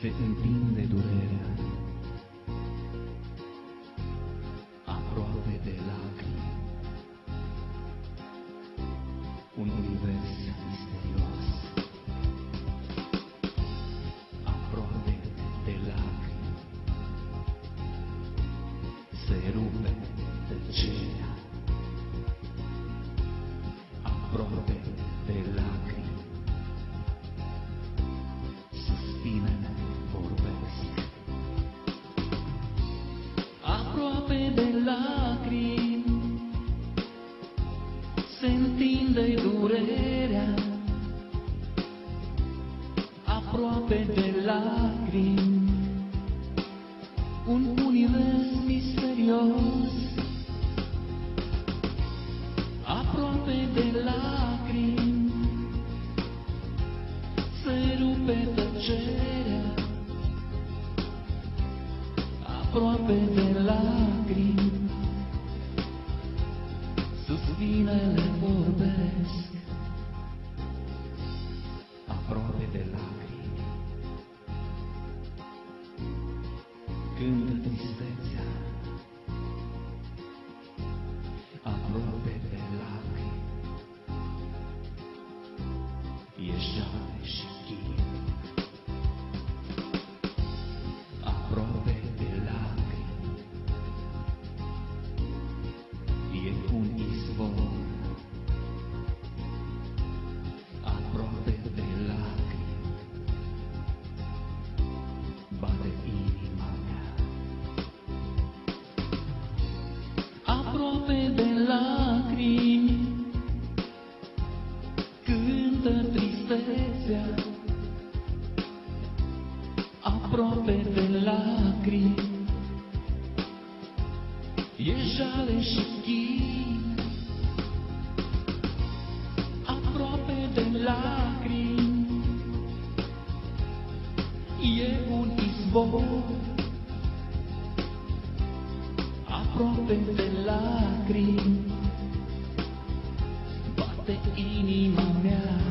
se întinde durerea, aproape de lacrimi, un univers misterios, aproape de lacrimi, se rupe tăcerea, aproape Aproape de lacrimi, se întinde durerea, aproape de lacrimi, un univers misterios, aproape de lacrimi, se rupe tăcerea, aproape de lacrimi, suspinele vorbesc, aproape de lacrimi, cântă tristețea, aproape de lacrimi, e aproape de lacrimi, e un izvor, aproape de lacrimi, bate inima mea.